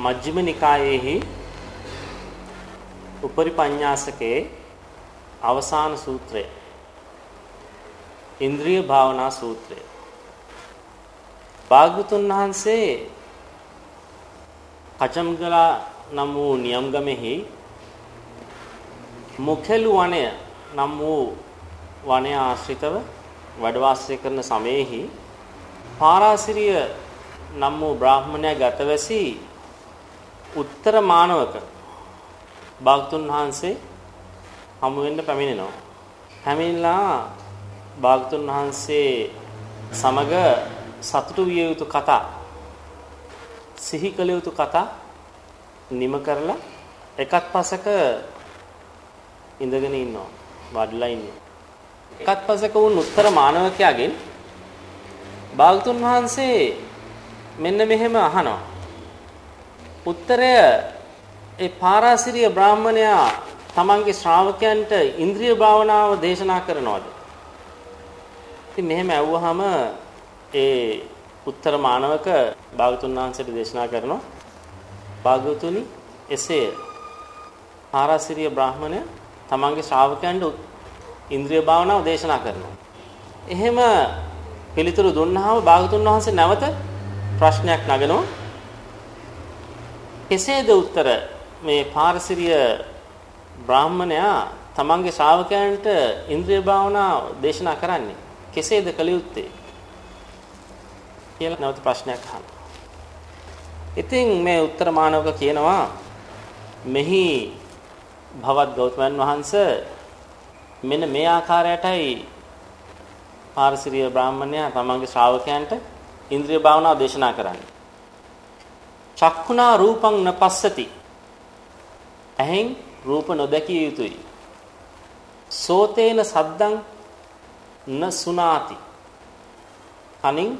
මජ්ක්‍ධිම නිකායේහි උපරි පඤ්ඤාසකේ අවසාන සූත්‍රය. ඉන්ද්‍රිය භාවනා සූත්‍රය. භාග්‍යතුන් වහන්සේ කචම්ගලා නම් වූ නියම්ගමෙහි මුඛලු වනය නම් වූ වනය ආශ්‍රිතව වැඩ වාසය කරන සමයේහි පාරාසිරිය නම් වූ බ්‍රාහ්මණයා ගතවැසි උත්තර මානවක භාගතුන් වහන්සේ හමු වෙන්න පැමිණෙනවා. පැමිණලා භාගතුන් වහන්සේ සමග සතුටු විය යුතු කතා සිහි කළ යුතු කතා නිම කරලා එකත් පසක ඉඳගෙන ඉන්නවා. වඩලා ඉන්නේ. එකත් පසක වුන් උත්තර මානවකයාගෙන් භාගතුන් වහන්සේ මෙන්න මෙහෙම අහනවා. උත්තරය ඒ පාරාසිරිය බ්‍රාහමණයා තමන්ගේ ශ්‍රාවකයන්ට ඉන්ද්‍රිය භාවනාව දේශනා කරනවාද? ඉතින් මෙහෙම ඇහුවාම ඒ උත්තර මානවක භාගතුන් වහන්සේට දේශනා කරනවා භාගතුනි එසේ පාරාසිරිය බ්‍රාහමණය තමන්ගේ ශ්‍රාවකයන්ට ඉන්ද්‍රිය භාවනාව දේශනා කරනවා. එහෙම පිළිතුරු දුන්නාම භාගතුන් වහන්සේ නැවත ප්‍රශ්නයක් නගනවා කෙසේද උත්තර මේ පාරසිරිය බ්‍රාහමණයා තමන්ගේ ශ්‍රාවකයන්ට ඉන්ද්‍රිය භාවනා දේශනා කරන්නේ කෙසේද කළ යුත්තේ කියලා නැවත ප්‍රශ්නයක් අහනවා. ඉතින් මේ උත්තර මානවක කියනවා මෙහි භවත් ගෞතමයන් වහන්සේ මෙන්න මේ ආකාරයටයි පාරසිරිය බ්‍රාහමණයා තමන්ගේ ශ්‍රාවකයන්ට ඉන්ද්‍රිය භාවනාව දේශනා කරන්නේ. චක්කුණා රූපං නපස්සති. ඇහෙන් රූප නොදැකිය යුතුයි. සෝතේන සද්දං න සුනාති. කනින්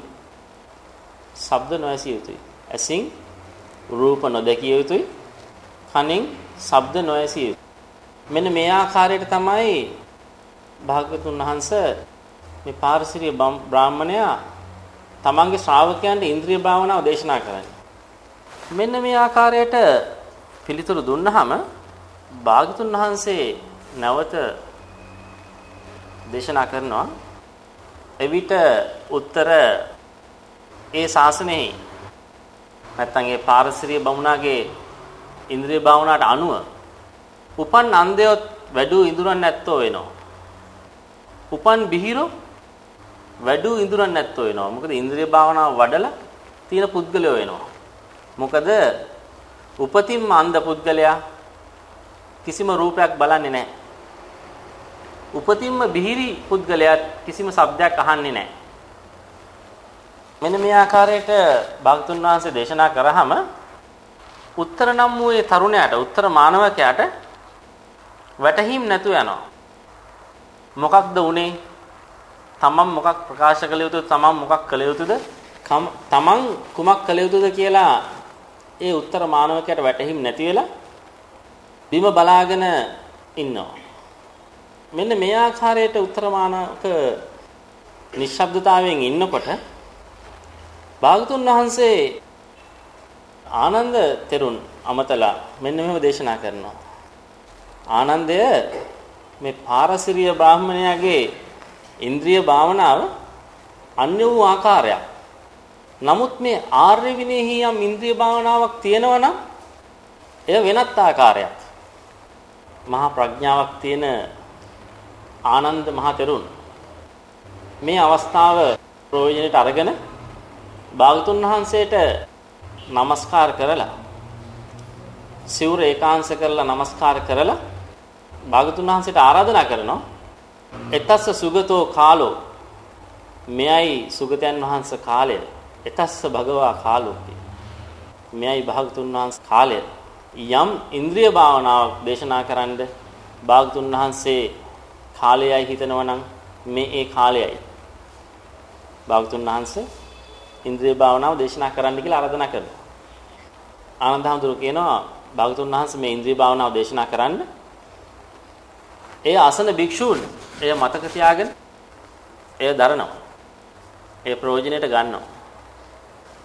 ශබ්ද නොඇසිය යුතුයි. ඇසින් රූප නොදැකිය යුතුයි. කනින් ශබ්ද නොඇසිය යුතුයි. මෙන්න මේ ආකාරයට තමයි භාගතුන් වහන්සේ මේ පාරසිරිය බ්‍රාහමණයා තමන්ගේ ශ්‍රාවකයන්ට ඉන්ද්‍රිය භාවනාව දේශනා කරන්නේ. මෙන්න මේ ආකාරයට පිළිතුරු දුන්නාම භාගතුන් වහන්සේ නැවත දේශනා කරනවා එවිට උත්තර ඒ ශාසනයේ නැත්තම් ඒ පාරසිරිය බමුණාගේ ඉන්ද්‍රිය භාවනාවට අනුව උපන් අන්දයොත් වැඩූ ඉඳුරන් නැත්තෝ වෙනවා. උපන් බිහිරෝ වැඩූ ඉඳුරන් නැත්තෝ වෙනවා. මොකද ඉන්ද්‍රිය භාවනාව වඩලා තියෙන පුද්ගලයෝ වෙනවා. මොකද උපතින්ම අන්ධ පුද්ගලයා කිසිම රූපයක් බලන්නේ නැහැ. උපතින්ම බිහිරි පුද්ගලයා කිසිම શબ્දයක් අහන්නේ නැහැ. මෙන්න මේ ආකාරයට භාගතුන් වහන්සේ දේශනා කරාම උත්තර නම් වූ ඒ තරුණයාට උත්තර මානවකයාට වැටහීම් නැතු යනවා. මොකක්ද උනේ? තමන් මොකක් ප්‍රකාශ කළ යුතුද? තමන් මොකක් කළ යුතුද? තමන් කුමක් කළ යුතුද කියලා ඒ උත්තර මානවකයට වැටහිම් නැති වෙලා බිම බලාගෙන ඉන්නවා. මෙන්න මේ ආකාරයට උත්තර මානවක නිශ්ශබ්දතාවයෙන් ඉන්නකොට භාගතුන් වහන්සේ ආනන්ද තෙරුන් අමතලා මෙන්න මෙහෙම දේශනා කරනවා. ආනන්දය මේ පාරසිරිය බ්‍රාහමණයාගේ ඉන්ද්‍රිය භාවනාව අන්‍ය වූ ආකාරයක්. නමුත් මේ ආර්ය විනයෙහි යම් ඉන්ද්‍රිය භාවනාවක් තියෙනවා නම් එය වෙනත් ආකාරයක්. මහා ප්‍රඥාවක් තියෙන ආනන්ද මහතෙරුන් මේ අවස්ථාව ප්‍රයෝජනෙට අරගෙන භාගතුන් වහන්සේට নমස්කාර කරලා සිවුර ඒකාංශ කරලා নমස්කාර කරලා භාගතුන් වහන්සේට ආරාධනා කරනවා එතස්ස සුගතෝ කාලෝ මෙයයි සුගතයන් වහන්සේ කාලය එතස්ස භගවා කාලෝකේ. මෙයයි භාගතුන් වහන්සේ කාලය. යම් ඉන්ද්‍රිය භාවනාවක් දේශනා කරන්න භාගතුන් වහන්සේ කාලයයි හිතනවා නම් මේ ඒ කාලයයි. භාගතුන් වහන්සේ ඉන්ද්‍රිය භාවනාව දේශනා කරන්න කියලා ආරාධනා කරනවා. ආනන්ද හැඳුරු කියනවා භාගතුන් වහන්සේ මේ ඉන්ද්‍රිය භාවනාව දේශනා කරන්න. ඒ ආසන භික්ෂූන් එය මතක තියාගෙන එය දරනවා. ඒ ප්‍රයෝජනෙට ගන්නවා.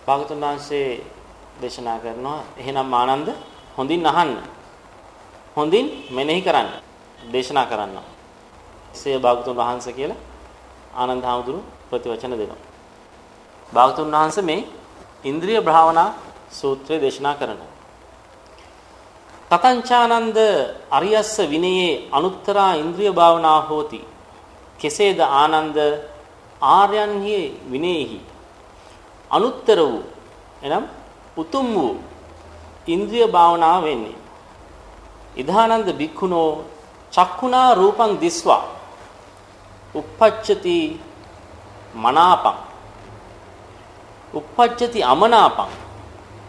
භාගතුන් වහන්සේ දේශනා කරනවා එහෙනම් ආනන්ද හොඳින් අහන්න. හොඳින් මෙනෙහි කරන්න. දේශනා කරන්න. සේ භාගතුන් වහන්සේ කියලා ආනන්ද හාමුදුරු ප්‍රතිවචන දෙනවා. භාගතුන් වහන්සේ මේ ඉන්ද්‍රිය භාවනා සූත්‍රය දේශනා කරනවා. තතංචානන්ද අරියස්ස විනයේ අනුත්තරා ඉන්ද්‍රිය භාවනා හෝති කෙසේද ආනන්ද ආර්යන්හි විනේහි අනුත්තර වූ එනම් උතුම් වූ ඉන්ද්‍රිය භාවනාව වෙන්නේ. ඉදානන්ද බික්ඛුනෝ චක්කුණා රූපං දිස්වා. uppajjati මනාපං uppajjati අමනාපං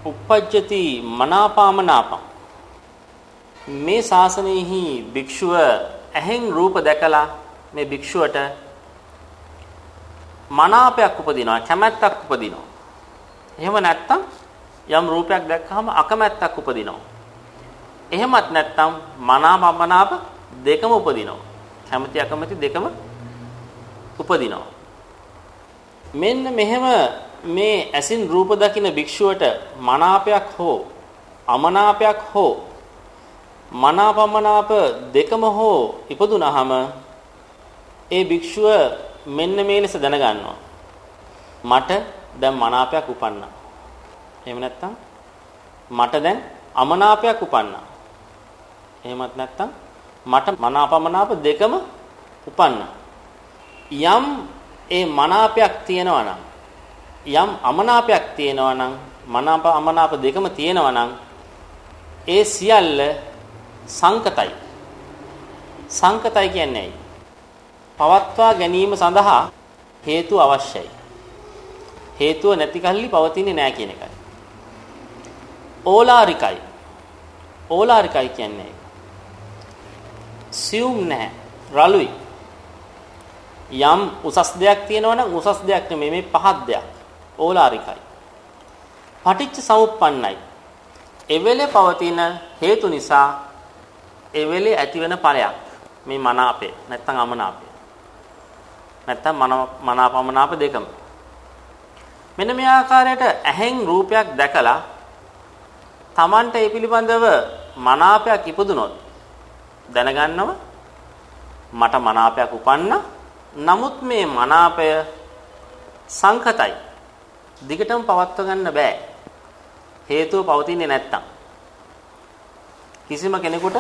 uppajjati මනාපාමනාපං මේ ශාසනයෙහි භික්ෂුව ඇහෙන් රූප දැකලා මේ භික්ෂුවට මනාපයක් උපදිනවා කැමැත්තක් උපදිනවා. එහෙම නැත්නම් යම් රූපයක් දැක්කහම අකමැත්තක් උපදිනවා. එහෙමත් නැත්නම් මනාප අමනාප දෙකම උපදිනවා. කැමැති අකමැති දෙකම උපදිනවා. මෙන්න මෙහෙම මේ ඇසින් රූප දකින භික්ෂුවට මනාපයක් හෝ අමනාපයක් හෝ මනාපමනාප දෙකම හෝ ඉපදුනහම ඒ භික්ෂුව මෙන්න මේ ලෙස දැනගන්නවා. මට දැන් මනාපයක් උපන්නා. එහෙම නැත්නම් මට දැන් අමනාපයක් උපන්නා. එහෙමත් නැත්නම් මට මනාපමනාප දෙකම උපන්නා. යම් ඒ මනාපයක් තියෙනවා නම් යම් අමනාපයක් තියෙනවා නම් මනාප අමනාප දෙකම තියෙනවා නම් ඒ සියල්ල සංකතයි. සංකතයි කියන්නේ ඇයි? පවත්වා ගැනීම සඳහා හේතු අවශ්‍යයි. හේතුව නැති කල්ලි පවතින්නේ නැහැ කියන එකයි. ඕලාරිකයි. ඕලාරිකයි කියන්නේ සියුම් නැහැ. රළුයි. යම් උසස් දෙයක් තියෙනවා නම් උසස් දෙයක් නෙමෙයි මේ පහත් දෙයක්. ඕලාරිකයි. පටිච්ච සමුප්පන්නයි. එවෙලේ පවතින හේතු නිසා එවෙලේ ඇතිවෙන ඵලයක්. මේ මනාපය නැත්නම් අමනාපය. නැත්නම් මනාපමනාප දෙකම. මෙන්න මේ ආකාරයට ඇහෙන් රූපයක් දැකලා Tamanට ඒ පිළිබඳව මනාපයක් ඉපදුනොත් දැනගන්නව. මට මනාපයක් උපන්න. නමුත් මේ මනාපය සංකතයි. දිගටම පවත්ව ගන්න බෑ. හේතුව පවතින්නේ නැත්තම්. කිසිම කෙනෙකුට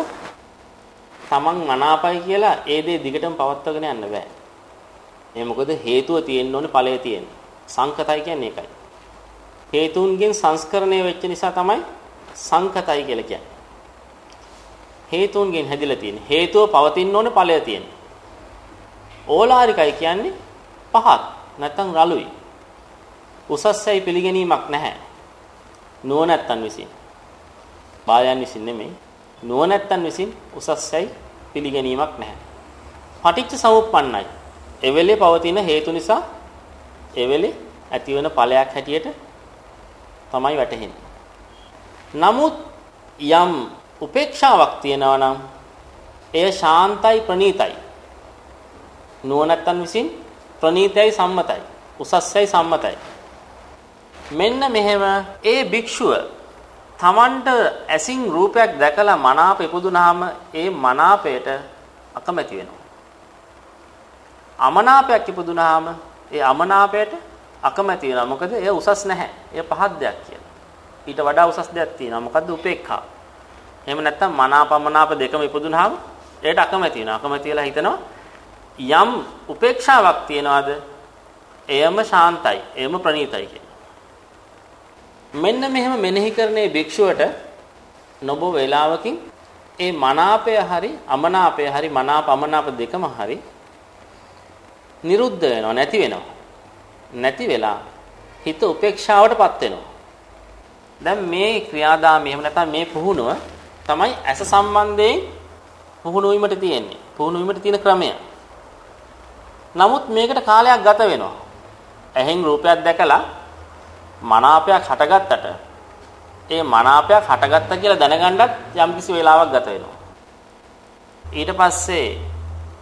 තමන් මනාපයි කියලා ඒ දේ දිගටම පවත්වාගෙන යන්න බෑ. ඒ මොකද හේතුව තියෙන්න ඕනේ ඵලය තියෙන්න. සංකතයි කියන්නේ ඒකයි. හේතුන්ගෙන් සංස්කරණය වෙච්ච නිසා තමයි සංකතයි කියලා කියන්නේ. හේතුන්ගෙන් හැදිලා තියෙන. හේතුව පවතින්න ඕනේ ඵලය තියෙන්න. ඕලාරිකයි කියන්නේ පහත් නැත්නම් රළුයි. උසස්යයි පිළිගැනීමක් නැහැ. නුවණැත්තන් විසින්. බාලයන් විසින් නෙමෙයි. නුවණැත්තන් විසින් උසස්යයි පිළිගැනීමක් නැහැ. පටිච්ච සමුප්පන්නයි. එවෙලේ පවතින හේතු නිසා එවෙලේ ඇතිවන ඵලයක් හැටියට තමයි වැටහෙන්නේ. නමුත් යම් උපේක්ෂාවක් තියෙනවා නම් එය ශාන්තයි ප්‍රණීතයි. නුවණැත්තන් විසින් ප්‍රණීතයි සම්මතයි. උසස්යයි සම්මතයි. මෙන්න මෙහෙම ඒ භික්ෂුව තමන්ට ඇසින් රූපයක් දැකලා මනාප ඉපදුනහම ඒ මනාපයට අකමැති වෙනවා. අමනාපයක් ඉපදුනාම ඒ අමනාපයට අකමැති වෙනවා. මොකද එය උසස් නැහැ. එය පහත් දෙයක් කියලා. ඊට වඩා උසස් දෙයක් තියෙනවා. මොකද්ද උපේක්ඛා. එහෙම නැත්නම් මනාපමනාප දෙකම ඉපදුනාම ඒකට අකමැති වෙනවා. අකමැති වෙලා හිතනවා යම් උපේක්ෂාවක් තියනවාද එයම ශාන්තයි. එයම ප්‍රණීතයි කියලා. මෙන්න මෙහෙම මෙනෙහි කරන්නේ භික්ෂුවට නොබෝ වේලාවකින් ඒ මනාපය හරි අමනාපය හරි මනාප අමනාප දෙකම හරි නිරුද්ධ වෙනවා නැති වෙනවා නැති වෙලා හිත උපේක්ෂාවටපත් වෙනවා. දැන් මේ ක්‍රියාදාමය එහෙම නැත්නම් මේ පුහුණුව තමයි ඇස සම්බන්ධයෙන් පුහුණු වීමට තියෙන්නේ. පුහුණු වීමට තියෙන ක්‍රමය. නමුත් මේකට කාලයක් ගත වෙනවා. ඇහෙන් රූපයක් දැකලා මනාපයක් හටගත්තට ඒ මනාපයක් හටගත්ත කියලා දැනගන්නත් යම්කිසි වෙලාවක් ගත වෙනවා. ඊට පස්සේ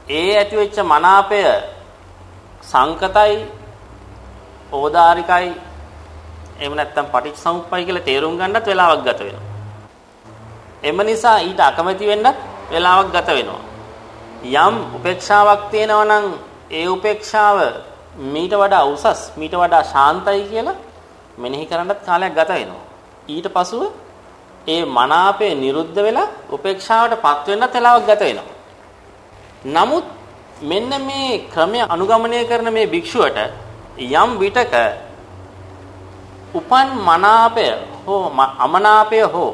ඒ ඇති වෙච්ච මනාපය සංකතයි ඕදාරිකයි එහෙම නැත්නම් පටිච්චසමුප්පයි කියලා තේරුම් ගන්නත් වෙලාවක් ගත වෙනවා. එම නිසා ඊට අකමැති වෙන්නත් වෙලාවක් ගත වෙනවා. යම් උපේක්ෂාවක් තියෙනවා නම් ඒ උපේක්ෂාව මීට වඩා උසස් මීට වඩා ශාන්තයි කියලා මෙනෙහි කරන්නත් කාලයක් ගත වෙනවා. ඊට පසුව ඒ මනාපය නිරුද්ධ වෙලා උපේක්ෂාවටපත් වෙන්නත් වෙලාවක් ගත වෙනවා. නමුත් මෙන්න මේ ක්‍රමය අනුගමනය කරන මේ භික්ෂුවට යම් විටක උපන් මනාපය හෝ අමනාපය හෝ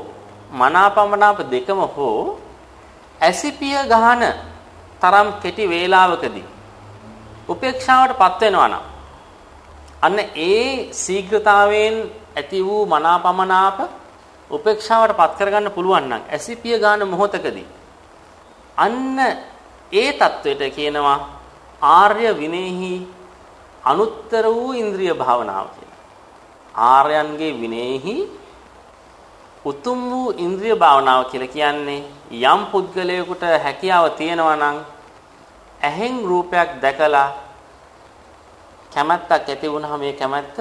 මනාපමනාප දෙකම හෝ ඇසිපිය ගහන තරම් කෙටි වේලාවකදී උපේක්ෂාවටපත් වෙනවා නම් අන්න ඒ ශීඝ්‍රතාවයෙන් ඇති වූ මනාපමනාප උපේක්ෂාවටපත් කරගන්න පුළුවන් නම් ඇසිපිය ගන්න මොහොතකදී අන්න ඒ தത്വෙට කියනවා ආර්ය විනේහි අනුත්තර වූ ඉන්ද්‍රිය භාවනාව කියලා. ආර්යයන්ගේ විනේහි උතුම් වූ ඉන්ද්‍රිය භාවනාව කියලා කියන්නේ යම් පුද්ගලයෙකුට හැකියාව තියෙනවා නම් ඇහෙන් රූපයක් දැකලා කැමැත්තක් ඇති වුණාම මේ කැමැත්ත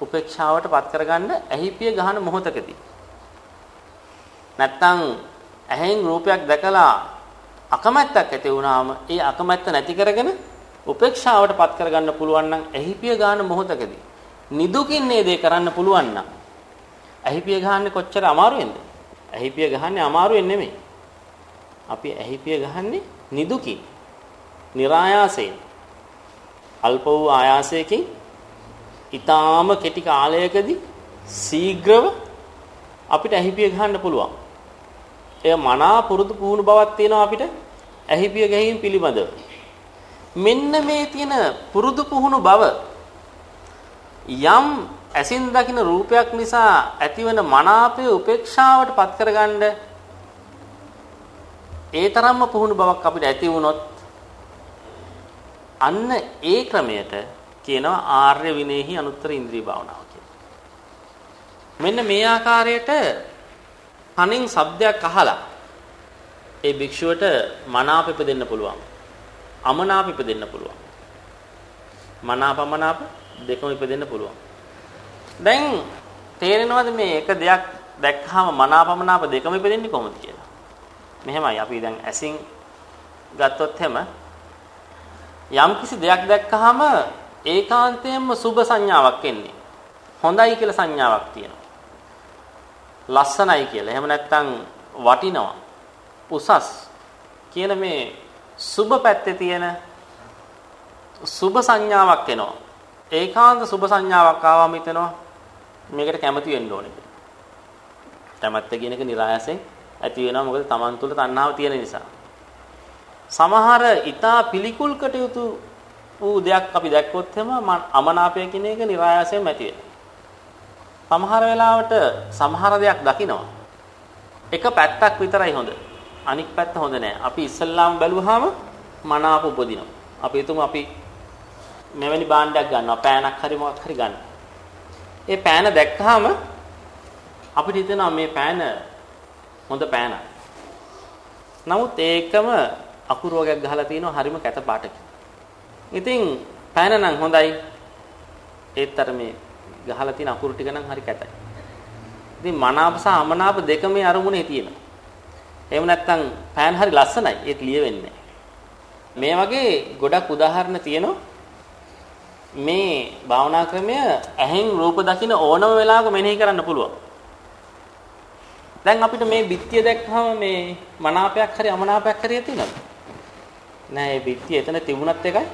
උපේක්ෂාවට පත් කරගන්න ඇහිපිය ගහන මොහොතකදී නැත්තම් ඇහෙන් රූපයක් දැකලා අකමැත්තක් ඇති වුණාම ඒ අකමැත්ත නැති කරගෙන උපේක්ෂාවට පත් කරගන්න පුළුවන් නම් ඇහිපිය ගන්න මොහොතකදී නිදුකින් මේ දේ කරන්න පුළුවන් නම් ඇහිපිය ගහන්නේ කොච්චර අමාරුවෙන්ද ඇහිපිය ගහන්නේ අමාරුවෙන් නෙමෙයි අපි ඇහිපිය ගහන්නේ නිදුකින් નિરાයාසයෙන් අල්ප වූ ආයාසයකින් ඊටාම කෙටි කාලයකදී ශීඝ්‍රව අපිට ඇහිපිය ගහන්න පුළුවන්. එය මනා පුරුදු පුහුණු බවක් තියෙනවා අපිට ඇහිපිය ගැහිම් පිළිබඳව. මෙන්න මේ තියෙන පුරුදු පුහුණු බව යම් ඇසින් දකින රූපයක් නිසා ඇතිවන මනාපය උපේක්ෂාවට පත් කරගන්න ඒ තරම්ම පුහුණු බවක් අපිට ඇති වුණොත් අන්න ඒ ක්‍රමයට කියනවා ආර්ය විනේහි අනුත්තර ඉන්ද්‍රිය භාවනාව කියලා. මෙන්න මේ ආකාරයට කනින් ශබ්දයක් අහලා ඒ භික්ෂුවට මනාප ඉපදෙන්න පුළුවන්. අමනාප ඉපදෙන්න පුළුවන්. මනාපමනාප දෙකම ඉපදෙන්න පුළුවන්. දැන් තේරෙනවද මේ එක දෙයක් දැක්කහම මනාපමනාප දෙකම ඉපදෙන්නේ කොහොමද කියලා? මෙහෙමයි අපි දැන් ඇසින් ගත්තොත් හැම යම් කිසි දෙයක් දැක්කහම ඒකාන්තයෙන්ම සුබ සංඥාවක් එන්නේ. හොඳයි කියලා සංඥාවක් තියෙනවා. ලස්සනයි කියලා. එහෙම නැත්නම් වටිනවා. උසස් කියන මේ සුභ පැත්තේ තියෙන සුභ සංඥාවක් එනවා. ඒකාන්ත සුභ සංඥාවක් ආවම හිතෙනවා මේකට කැමති වෙන්න ඕනේ කියලා. කැමැත්ත කියන එක નિરાයසෙන් ඇති වෙනවා මොකද Taman තුල තණ්හාව තියෙන නිසා. සමහර ඊතා පිළිකුල් කටයුතු වූ දෙයක් අපි දැක්කොත් එම අමනාපය කියන එක નિરાයසෙන් ඇති සමහර වෙලාවට සමහර දෙයක් දකිනවා. එක පැත්තක් විතරයි හොඳ. අනික් පැත්ත හොඳ නෑ. අපි ඉස්සල්ලාම බැලුවාම මනාප උපදිනවා. අපි හිතමු අපි මෙවැනි භාණ්ඩයක් ගන්නවා. පෑනක් හරි මොකක් හරි ගන්න. ඒ පෑන දැක්කහම අපිට හිතෙනවා මේ පෑන හොඳ පෑනක්. නමුත් ඒකම අකුරු වර්ගයක් ගහලා තිනවා හරිම කැත පාටකින්. ඉතින් පෑන නම් හොඳයි. ඒත් අර මේ ගහලා තියෙන අකුරු ටික නම් හරි කැතයි. ඉතින් මනාප සහ අමනාප දෙක මේ අරමුණේ තියෙනවා. එහෙම නැත්නම් පෑන් හරි ලස්සනයි. ඒක ලියවෙන්නේ මේ වගේ ගොඩක් උදාහරණ තියෙනවා. මේ භාවනා ක්‍රමය ඇහෙන් රූප දකින ඕනම වෙලාවක මෙනෙහි කරන්න පුළුවන්. දැන් අපිට මේ බිත්තිය දැක්කම මේ මනාපයක් හරි අමනාපයක් හරි තියෙනවද? නෑ මේ බිත්තිය එතන තිබුණත් එකයි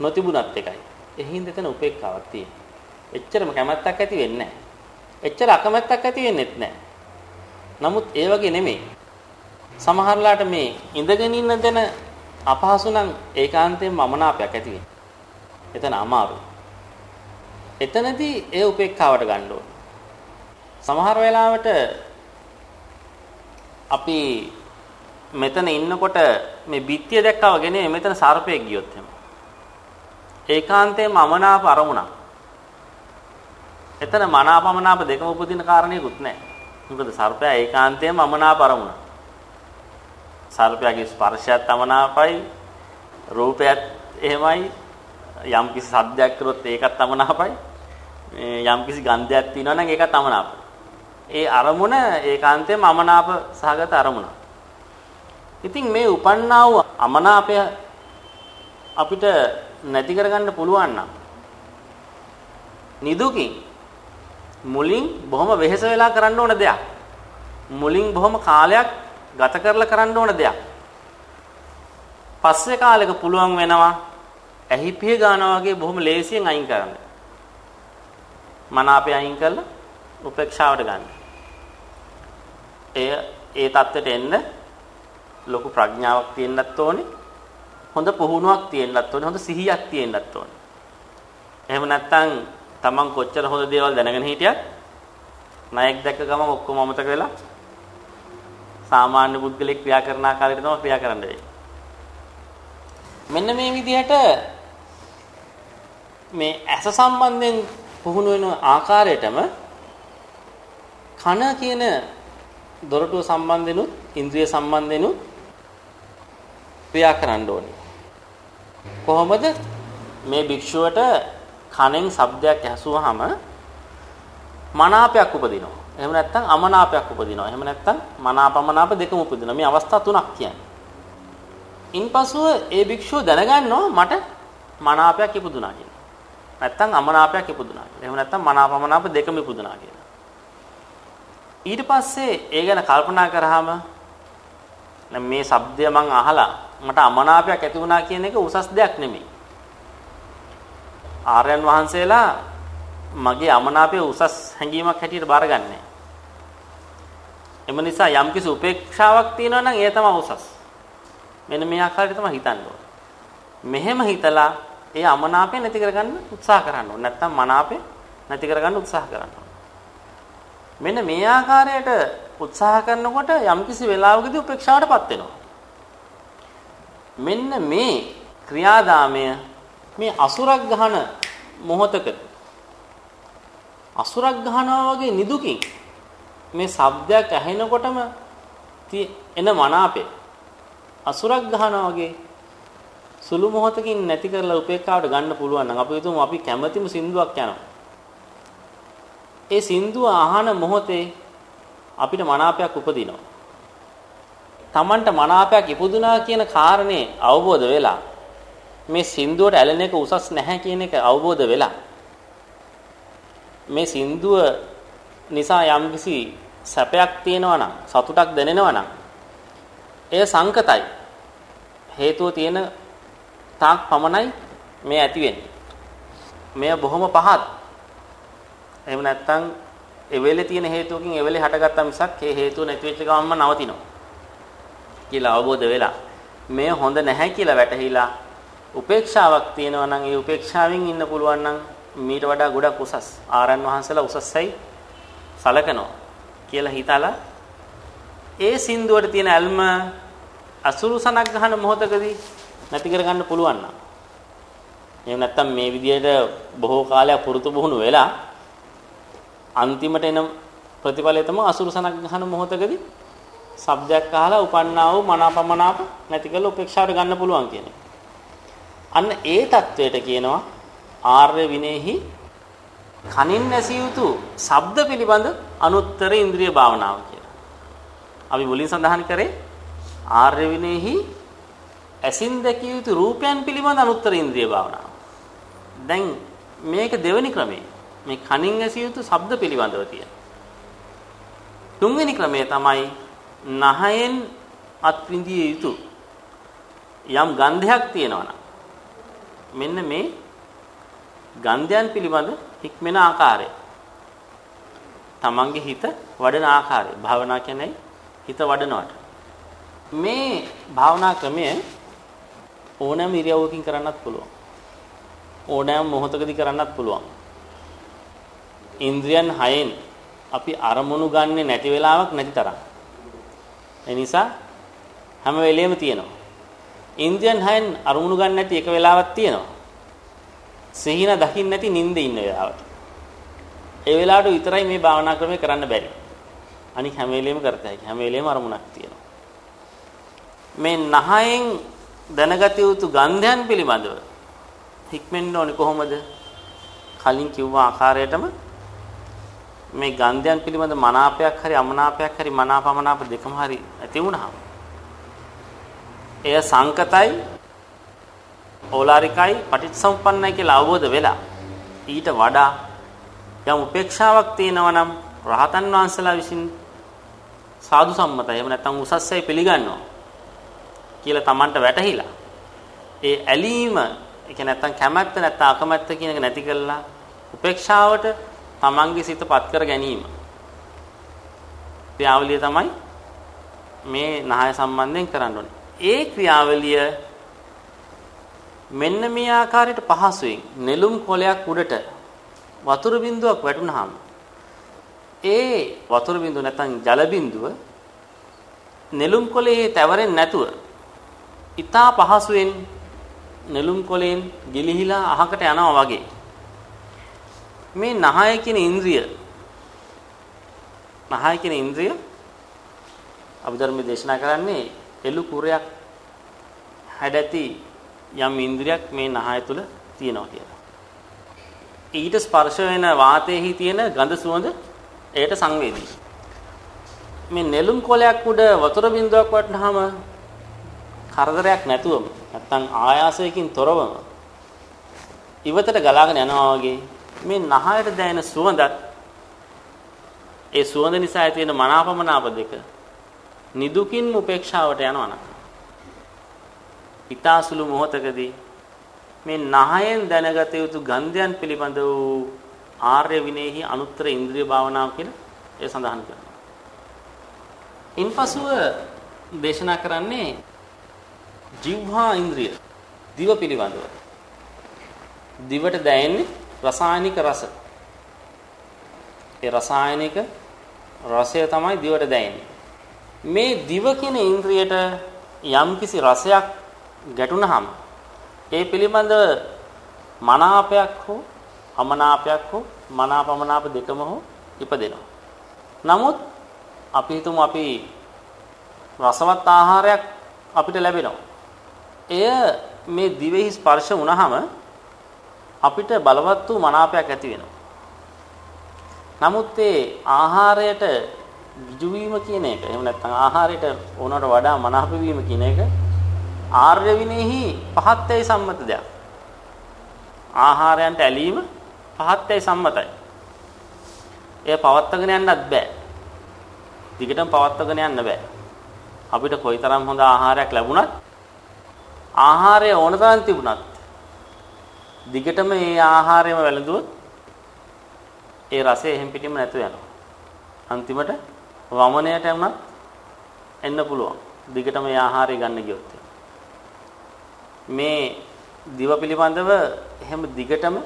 නොතිබුණත් එකයි. ඒ හින්දා එතන උපේක්ඛාවක් තියෙනවා. එච්චරම කැමැත්තක් ඇති වෙන්නේ නැහැ. එච්චර අකමැත්තක් ඇති වෙන්නේත් නැහැ. නමුත් ඒ වගේ නෙමෙයි. සමහරලාට මේ ඉඳගෙන ඉන්න දෙන අපහසු නම් ඒකාන්තයෙන්ම අමනාපයක් ඇති වෙනවා. එතන අමාරු. එතනදී ඒ උපේක්ඛාවට ගන්න ඕන. සමහර වෙලාවට අපි මෙතන ඉන්නකොට මේ බිත්තිය දැක්කා වගේ නෙමෙයි මෙතන සර්පයෙක් ගියොත් එහෙම. ඒකාන්තයෙන්ම අමනාප අරමුණක්. එතන මනාපමනාප දෙකම උපදින කාරණේකුත් නැහැ. මොකද සර්පයා ඒකාන්තයෙන්ම අමනාප අරමුණ. සර්පයාගේ ස්පර්ශයත් අමනාපයි, රූපයත් එහෙමයි, යම් කිසි සද්දයක් කරොත් ඒකත් අමනාපයි. යම් කිසි ගන්ධයක් තියෙනවා නම් ඒකත් අමනාපයි. ඒ අරමුණ ඒකාන්තයෙන්ම අමනාප සහගත අරමුණ. ඉතින් මේ උපන්නා වූ අමනාපය අපිට නැති කරගන්න පුළුවන් නම් නිදුකින් මුලින් බොහොම වෙහෙස වෙලා කරන්න ඕන දෙයක්. මුලින් බොහොම කාලයක් ගත කරලා කරන්න ඕන දෙයක්. පස්සේ කාලෙක පුළුවන් වෙනවා ඇහි පිහ ගන්නවා වගේ බොහොම ලේසියෙන් අයින් කරන්න. මනාපය අයින් කරලා උපේක්ෂාවට ගන්න. එය ඒ தත්ත්වයට එන්න ලොකු ප්‍රඥාවක් තියෙන්නත් ඕනේ. හොඳ පුහුණුවක් තියෙන්නත් ඕනේ. හොඳ සිහියක් තියෙන්නත් ඕනේ. එහෙම නැත්නම් Taman කොච්චර හොඳ දේවල් දැනගෙන හිටියත් ණයක් දැක්ක ගමන් ඔක්කොම අමතක වෙලා සාමාන්‍ය පුද්ගලෙක් ක්‍රියා කරන ආකාරයට තමයි ක්‍රියා කරන්න වෙන්නේ. මෙන්න මේ විදිහට මේ ඇස සම්බන්ධයෙන් පුහුණු වෙන ආකාරයටම කන කියන දොරටුව සම්බන්ධෙනුත් ඉන්ද්‍රිය සම්බන්ධෙනුත් ක්‍රියා කරන්න ඕනේ. කොහොමද මේ භික්ෂුවට කනෙන් ශබ්දයක් ඇසුවාම මනාපයක් උපදිනවා. එහෙම නැත්නම් අමනාපයක් උපදිනවා. එහෙම නැත්නම් මනාපමනාප දෙකම උපදිනවා. මේ අවස්ථා තුනක් කියන්නේ. ඉන්පසුව ඒ භික්ෂුව දැනගන්නවා මට මනාපයක් ඉපදුනා කියලා. නැත්නම් අමනාපයක් ඉපදුනා කියලා. එහෙම නැත්නම් මනාපමනාප දෙකම ඉපදුනා කියලා. ඊට පස්සේ ඒ ගැන කල්පනා කරාම මේ ශබ්දය මං අහලා මට අමනාපයක් ඇති වුණා කියන එක උසස් දෙයක් නෙමෙයි. ආර්යයන් වහන්සේලා මගේ අමනාපයේ උසස් හැඟීමක් හැටියට බාරගන්නේ. එම නිසා යම්කිසි උපේක්ෂාවක් තියෙනවා නම් ඒ තමයි උසස්. මෙන්න මේ ආකාරයට තමයි හිතන්න ඕනේ. මෙහෙම හිතලා ඒ අමනාපය නැති කරගන්න උත්සාහ කරන්න ඕනේ. නැත්තම් මනාපය නැති කරගන්න උත්සාහ කරන්න ඕනේ. මෙන්න මේ ආකාරයට උත්සාහ කරනකොට යම්කිසි වෙලාවකදී උපේක්ෂාවටපත් වෙනවා. මෙන්න මේ ක්‍රියාදාමය මේ අසුරක් ගහන මොහතක අසුරක් ගහනවා වගේ නිදුකින් මේ ශබ්දයක් ඇහෙනකොටම එන මනාපේ අසුරක් ගහනවා වගේ සුළු මොහතකින් නැති කරලා උපේක්ඛාවට ගන්න පුළුවන් නම් අපි හිතමු අපි කැමැතිම සින්දුවක් යනවා. ඒ සින්දුව අහන මොහොතේ අපිට මනාපයක් උපදිනවා. Tamanට මනාපයක් ඉපදුනා කියන කාරණේ අවබෝධ වෙලා මේ සින්දුවට ඇලෙන එක උසස් නැහැ කියන එක අවබෝධ වෙලා මේ සින්දුව නිසා යම්කිසි සැපයක් තියෙනවා නම් සතුටක් දැනෙනවා නම් එය සංකතයි. හේතුව තියෙන තාක් පමණයි මේ ඇති වෙන්නේ. මෙය බොහොම පහත්. එහෙම නැත්නම් එවෙලේ තියෙන හේතුවකින් එවෙලේ හටගත්තා මිසක් ඒ හේතුව නැති වෙච්ච ගමන්ම නවතිනවා කියලා අවබෝධ වෙලා මෙය හොඳ නැහැ කියලා වැටහිලා උපේක්ෂාවක් තියෙනවා නම් ඒ උපේක්ෂාවෙන් ඉන්න පුළුවන් නම් මීට වඩා ගොඩක් උසස්. ආරයන් වහන්සේලා උසස්යි සලකනවා කියලා හිතලා ඒ සින්දුවට තියෙන ඇල්ම අසුරු සනක් ගන්න මොහොතකදී නැති කර ගන්න පුළුවන් නම්. එහෙම නැත්නම් මේ විදියට බොහෝ කාලයක් පුරුදු පුහුණු වෙලා අන්තිමට එන ප්‍රතිඵලය තමයි අසුරු සනක් ගන්න මොහොතකදී සබ්දයක් අහලා උපන්නා වූ මනාපමනාප නැති කරලා උපේක්ෂාවට ගන්න පුළුවන් කියන අන්න ඒ தത്വයට කියනවා ආර්ය විනේහි කනින් නැසිය යුතු ශබ්ද පිළිබඳ අනුත්තර ඉන්ද්‍රිය භාවනාව කියලා. අපි මුලින් සඳහන් කරේ ආර්ය විනේහි ඇසින් දැකිය යුතු රූපයන් පිළිබඳ අනුත්තර ඉන්ද්‍රිය භාවනාව. දැන් මේක දෙවෙනි ක්‍රමය. මේ කනින් ඇසිය යුතු ශබ්ද පිළිබඳව තියෙන. තුන්වෙනි ක්‍රමය තමයි නහයෙන් අත්විඳිය යුතු යම් ගන්ධයක් තියෙනවා නම් මෙන්න මේ ගන්ධයන් පිළිබඳ හික්මෙන ආකාරය. තමන්ගේ හිත වඩන ආකාරය. භාවනා කියන්නේ හිත වඩනවට. මේ භාවනා ක්‍රමය ඕනෑම ඉරියව්වකින් කරන්නත් පුළුවන්. ඕනෑම මොහොතකදී කරන්නත් පුළුවන්. ඉන්ද්‍රියන් හයෙන් අපි අරමුණු ගන්නෙ නැති වෙලාවක් නැති තරම්. ඒ නිසා හැම වෙලෙම තියෙනවා. ඉන්ද්‍රියන් හයෙන් අරමුණු ගන්න නැති එක වෙලාවක් තියෙනවා. සිහින දකින්න නැති නිින්දේ ඉන්න වෙලාවට. ඒ වෙලාවට විතරයි මේ භාවනා ක්‍රමය කරන්න බැරි. අනික හැම වෙලෙම කරත හැකි. හැම වෙලෙම අරමුණක් තියෙනවා. මේ නහයෙන් දැනගත යුතු ගන්ධයන් පිළිබඳව හික්මෙන්න ඕනේ කොහොමද? කලින් කිව්ව ආකාරයටම මේ ගන්ධයන් පිළිබඳ මනාපයක් හරි අමනාපයක් හරි මනාපමනාප දෙකම හරි ඇති වුණාම එය සංකතයි ඕලාරිකයි පටිච්චසමුප්පන්නයි කියලා අවබෝධ වෙලා ඊට වඩා යම් උපේක්ෂාවක් තියෙනවා නම් රහතන් වහන්සේලා විසින් සාදු සම්මතයි එහෙම නැත්නම් උසස්යයි පිළිගන්නවා කියලා Tamanට වැටහිලා ඒ ඇලීම ඒ කියන්නේ නැත්තම් කැමැත්ත නැත්තම් අකමැත්ත කියන එක නැති කරලා උපේක්ෂාවට තමන්ගේ සිතපත් කර ගැනීම. ක්‍රියාවලිය තමයි මේ නහය සම්බන්ධයෙන් කරන්න ඕනේ. ඒ ක්‍රියාවලිය මෙන්න මේ ආකාරයට පහසුවෙන් නෙළුම් කොලයක් උඩට වතුර බිඳුවක් වැටුනහම ඒ වතුර බිඳුව නැත්නම් ජල බිඳුව නෙළුම් කොලේ තැවරෙන්නේ නැතුව ඊටා පහසුවෙන් නෙළුම් කොලෙන් ගිලිහිලා අහකට යනවා වගේ. මේ නහය කියන ඉන්ද්‍රිය නහය කියන ඉන්ද්‍රිය අභිධර්ම දේශනා කරන්නේ එළු කුරයක් හැඩැති යම් ඉන්ද්‍රියක් මේ නහය තුල තියෙනවා කියලා. ඊට ස්පර්ශ වෙන වාතයේහි තියෙන ගඳ සුවඳ ඒට සංවේදී. මේ නෙළුම් කොලයක් උඩ වතුර බින්දුවක් වටනහම කරදරයක් නැතුවම නැත්තම් ආයාසයකින් තොරවම ඉවතට ගලාගෙන යනවා වගේ මේ නහයට දැනෙන සුවඳත් ඒ සුවඳ නිසා ඇති වෙන මනාපමනාප දෙක නිදුකින් උපේක්ෂාවට යනවා නම් ඊතාසුළු මොහතකදී මේ නහයෙන් දැනගත යුතු ගන්ධයන් පිළිබඳ වූ ආර්ය විනේහි අනුත්තර ඉන්ද්‍රිය භාවනාව කියලා ඒ සඳහන් කරනවා. ඉන්පසුව දේශනා කරන්නේ ජීවහා ඉන්ද්‍රිය දිව පිළිබඳව. දිවට දැනෙන්නේ රසායනික රස. ඒ රසායනික රසය තමයි දිවට දැනෙන්නේ. මේ දිව කියන ඉන්ද්‍රියට යම්කිසි රසයක් ගැටුණහම ඒ පිළිබඳ මනාපයක් හෝ අමනාපයක් හෝ මනාපමනාප දෙකම හෝ ඉපදෙනවා නමුත් අපි හිතමු අපි රසවත් ආහාරයක් අපිට ලැබෙනවා එය මේ දිවෙහි ස්පර්ශ වුණාම අපිට බලවත් වූ මනාපයක් ඇති වෙනවා. නමුත් ඒ ආහාරයට ගිජු වීම කියන එක එහෙම නැත්නම් ආහාරයට ඕනකට වඩා මනාප වීම කියන එක ආර්ය විනේහි පහත්යයි සම්මත දෙයක්. ආහාරයන්ට ඇලීම පහත්යයි සම්මතයි. එය පවත්වාගෙන යන්නත් බෑ. දිගටම පවත්වාගෙන යන්න බෑ. අපිට කොයිතරම් හොඳ ආහාරයක් ලැබුණත් ආහාරය ඕන තරම් තිබුණත් දිගටම මේ ආහාරයම වැළඳුවොත් ඒ රසය එහෙම් පිටින්ම නැතු වෙනවා. අන්තිමට වමනයට වුණත් එන්න පුළුවන්. දිගටම මේ ආහාරය ගන්න ගියොත්. මේ දිව පිළිබඳව එහෙම දිගටම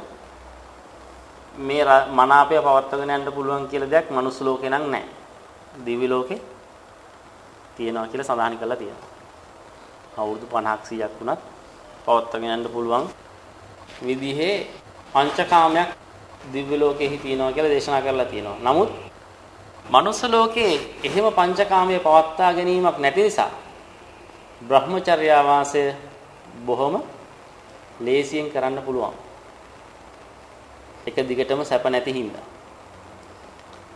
මේ මනාපය පවත්වාගෙන යන්න පුළුවන් කියලා දෙයක් මනුස්ස ලෝකේ නම් නැහැ. දිවි ලෝකේ තියෙනවා කියලා සඳහන් කරලා තියෙනවා. අවුරුදු 50ක් 100ක් වුණත් පවත්වාගෙන යන්න පුළුවන් විදිහේ පංචකාමයක් දිව්‍ය ලෝකෙහි තියෙනවා කියලා දේශනා කරලා තියෙනවා. නමුත් මනුස්ස ලෝකේ එහෙම පංචකාමයේ පවත්වා ගැනීමක් නැති නිසා බ්‍රහ්මචර්යා වාසය බොහොම ලේසියෙන් කරන්න පුළුවන්. එක දිගටම සැප නැති හින්දා.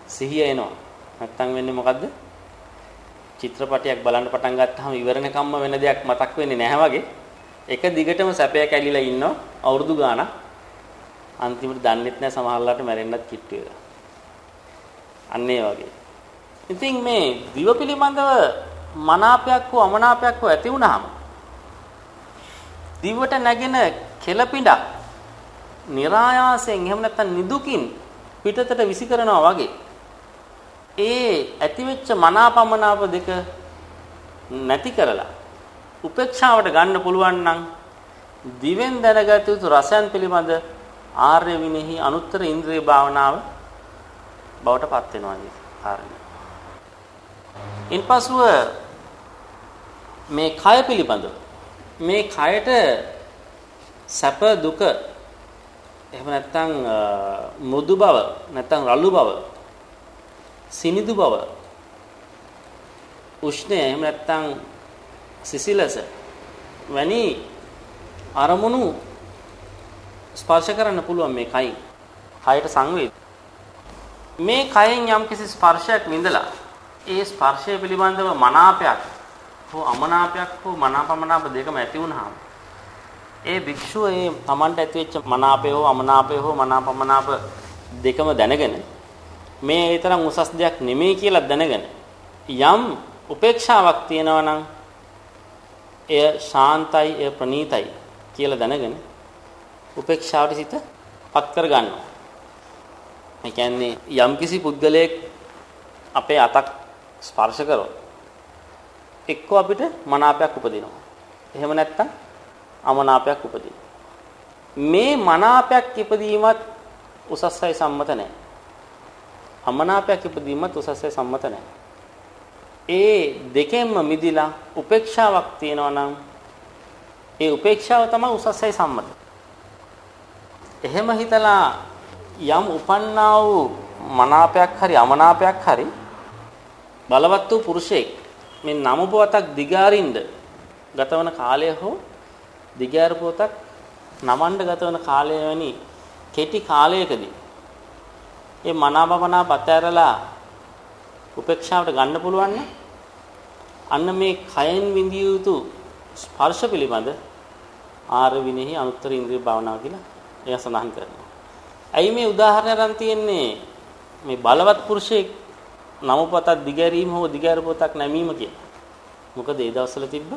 සිහිය එනවා. නැත්තම් වෙන්නේ මොකද්ද? චිත්‍රපටයක් බලන්න පටන් ගත්තාම ඉවරනකම්ම වෙන දෙයක් මතක් වෙන්නේ නැහැ වගේ එක දිගටම සැපය කැලිලා ඉන්නවා අවුරුදු ගාණක් අන්තිමට දන්නෙත් නැහැ සමහරලාට මැරෙන්නත් කිට්ටු වෙලා. අන්න ඒ වගේ. ඉතින් මේ දිව පිළිබඳව මනාපයක් හෝ අමනාපයක් හෝ ඇති වුනහම දිවට නැගෙන කෙලපිඩක් નિરાයාසයෙන් එහෙම නැත්නම් නිදුකින් පිටතට විසි කරනවා වගේ ඒ ඇතිවෙච්ච මනාපමනාප දෙක නැති කරලා උපේක්ෂාවට ගන්න පුළුවන් නම් දිවෙන් දැනගත යුතු රසයන් පිළිබඳ ආර්ය විනෙහි අනුත්තර ඉන්ද්‍රිය භාවනාව බවට පත් වෙනවා මේ කාරණේ. ඉන්පසුව මේ කය පිළිබඳව මේ කයට සැප දුක එහෙම නැත්නම් මෘදු බව නැත්නම් රළු බව සිනිදු බව උෂ්ණය එහෙම නැත්නම් සිසිලස වැනි අරමුණු ස්පර්ශ කරන්න පුළුවන් මේ කයින්. කයට සංවේද. මේ කයෙන් යම්කිසි ස්පර්ශයක් විඳලා ඒ ස්පර්ශය පිළිබඳව මනාපයක් හෝ අමනාපයක් හෝ මනාපමනාප දෙකම ඇති වුනහම ඒ භික්ෂුව ඒ Tamanට ඇතිවෙච්ච මනාපය හෝ අමනාපය හෝ මනාපමනාප දෙකම දැනගෙන මේ ඒ තරම් උසස් දෙයක් නෙමෙයි කියලා දැනගෙන යම් උපේක්ෂාවක් තියෙනවා නම් එය ශාන්තයි එය ප්‍රණීතයි කියලා දැනගෙන උපේක්ෂාවට සිත පත් කර ගන්නවා. ඒ කියන්නේ යම්කිසි පුද්ගලයෙක් අපේ අතක් ස්පර්ශ කරොත් එක්ක අපිට මනාපයක් උපදිනවා. එහෙම නැත්නම් අමනාපයක් උපදිනවා. මේ මනාපයක් ඉපදීමත් උසස්සයි සම්මත නැහැ. අමනාපයක් ඉපදීමත් උසස්සයි සම්මත නැහැ. ඒ දෙකෙන්ම මිදිලා උපේක්ෂාවක් තියෙනවා නම් ඒ උපේක්ෂාව තමයි උසස්සයි සම්මත. එහෙම හිතලා යම් උපන්නා වූ මනාපයක් හරි අමනාපයක් හරි බලවත් වූ පුරුෂයෙක් මේ නමපුවතක් දිගාරින්න ගතවන කාලය හෝ දිගාරපුවතක් නමන්න ගතවන කාලය වැනි කෙටි කාලයකදී ඒ මනාපමනාප අතහැරලා උපේක්ෂාවට ගන්න පුළුවන් අන්න මේ කයෙන් විඳිය යුතු ස්පර්ශ පිළිබඳ ආර්ය විනෙහි අනුත්තර ඉන්ද්‍රිය භාවනාව කියලා එය සඳහන් කරනවා. ඇයි මේ උදාහරණය අරන් තියෙන්නේ මේ බලවත් පුරුෂයෙක් නමපතක් දිගැරීම හෝ දිගැරපොතක් නැමීම කියන. මොකද ඒ දවස්වල තිබ්බ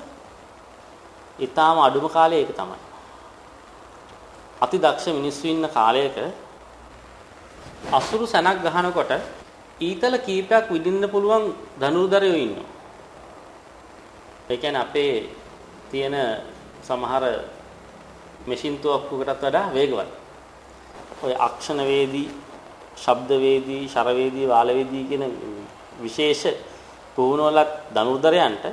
ඊටාම අඩුම කාලය ඒක තමයි. අති දක්ෂ මිනිස්සු ඉන්න කාලයක අසුරු සනක් ගහනකොට ඊතල කීපයක් විඳින්න පුළුවන් ධනුර්ධරයෝ ඉන්නවා. ඒ කියන්නේ අපේ තියෙන සමහර මැෂින් තුවක්කුකටත් වඩා වේගවත්. ඔය අක්ෂණ වේදී, ශබ්ද වේදී, ශර වේදී, වාල වේදී කියන විශේෂ පුහුණුවලත් ධනුර්ධරයන්ට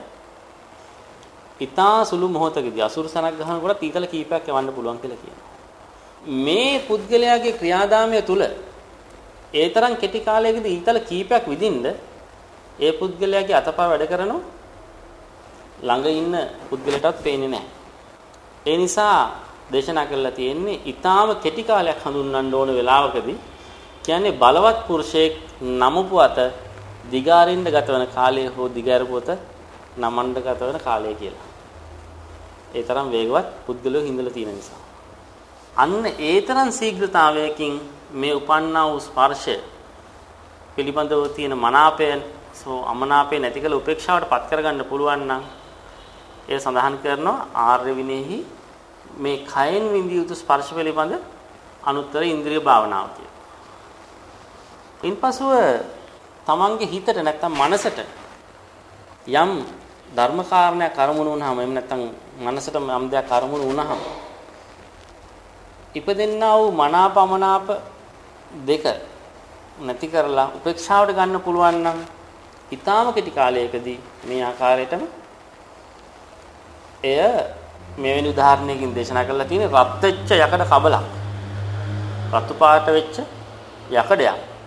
ඊතා සුළු මොහොතකදී අසුරු සනක් ගහනකොට ඊතල කීපයක් යවන්න පුළුවන් කියලා කියනවා. මේ පුද්ගලයාගේ ක්‍රියාදාමය තුල ඒ තරම් කෙටි කාලයකදී ඊතල කීපයක් විදින්න ඒ පුද්ගලයාගේ අතපා වැඩ කරනෝ ළඟ ඉන්න පුද්ගලයාටත් පේන්නේ නැහැ. ඒ නිසා දේශනා කරලා තියෙන්නේ ඊටාම කෙටි කාලයක් හඳුන්වන්න ඕන වෙලාවකදී කියන්නේ බලවත් පුරුෂයෙක් නමපු අත දිගාරින්න ගතවන කාලය හෝ දිගාරපොත නමන්න ගතවන කාලය කියලා. ඒ තරම් වේගවත් පුද්ගලයෝ හිඳලා තියෙන නිසා. අන්න ඒ තරම් ශීඝ්‍රතාවයකින් මේ උපන්නා වූ ස්පර්ශය පිළිබඳව තියෙන මනාපය සෝ අමනාපය නැති කළ උපේක්ෂාවට පත් කරගන්න පුළුවන් නම් ඒ සඳහන් කරනවා ආර්ය විනේහි මේ කයෙන් විඳිය යුතු ස්පර්ශ පිළිබඳ අනුත්තර ඉන්ද්‍රිය භාවනාව කියලා. ඉන්පසුව තමන්ගේ හිතට නැත්තම් මනසට යම් ධර්ම කාරණයක් අරමුණු වුණාම එහෙම නැත්තම් මනසට යම් දෙයක් අරමුණු වුණාම ඉපදෙන්නා වූ මනාපමනාප දෙක නැති කරලා උපේක්ෂාවට ගන්න පුළුවන් නම් ඊටාම කෙටි කාලයකදී මේ ආකාරයටම එය මෙවැනි උදාහරණයකින් දේශනා කරලා තියෙන රත් වෙච්ච යකඩ කබලක්. රතු පාට වෙච්ච යකඩයක්.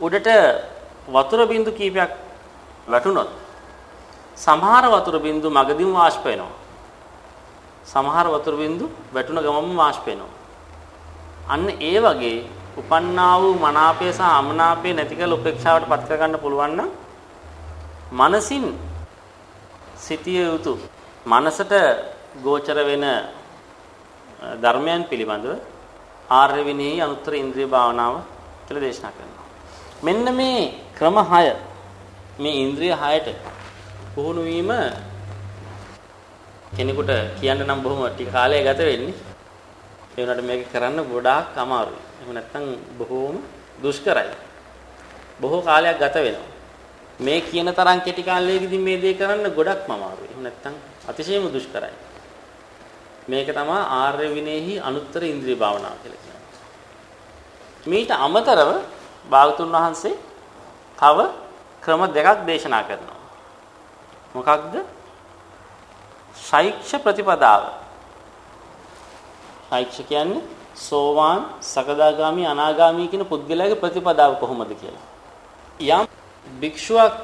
උඩට වතුර බින්දු කීපයක් වැටුනොත් සමහර වතුර බින්දු මගදීම වාෂ්ප වෙනවා. සමහර වතුර බින්දු වැටුන ගමන්ම වාෂ්ප වෙනවා. අන්න ඒ වගේ උපන්නා වූ මනාපය සහ අමනාපය නැති කළ උපේක්ෂාවට පත් කර ගන්න පුළුවන් නම් මනසින් සිටිය යුතු මනසට ගෝචර වෙන ධර්මයන් පිළිබඳව ආර්ය විනේහි අනුත්තර ඉන්ද්‍රිය භාවනාව කියලා දේශනා කරනවා. මෙන්න මේ ක්‍රම 6 මේ ඉන්ද්‍රිය 6ට පුහුණු වීම කෙනෙකුට කියන්න නම් බොහොම ටික කාලයක් ගත වෙන්නේ. ඒ වුණාට මේක කරන්න ගොඩාක් අමාරුයි. එහෙම නැත්නම් බොහෝම දුෂ්කරයි. බොහෝ කාලයක් ගත වෙනවා. මේ කියන තරම් කෙටි කාලයකදී මේ දේ කරන්න ගොඩක්ම අමාරුයි. එහෙම නැත්නම් අතිශයම දුෂ්කරයි. මේක තමයි ආර්ය විනේහි අනුත්තර ඉන්ද්‍රිය භාවනාව කියලා කියන්නේ. මීට අමතරව භාගතුන් වහන්සේ තව ක්‍රම දෙකක් දේශනා කරනවා. මොකක්ද? ශෛක්ෂ ප්‍රතිපදාව. ශෛක්ෂ කියන්නේ සෝවාන්, සකදාගාමි, අනාගාමි කියන පුද්ගලයාගේ ප්‍රතිපදාව කොහොමද කියලා. යම් භික්ෂුවක්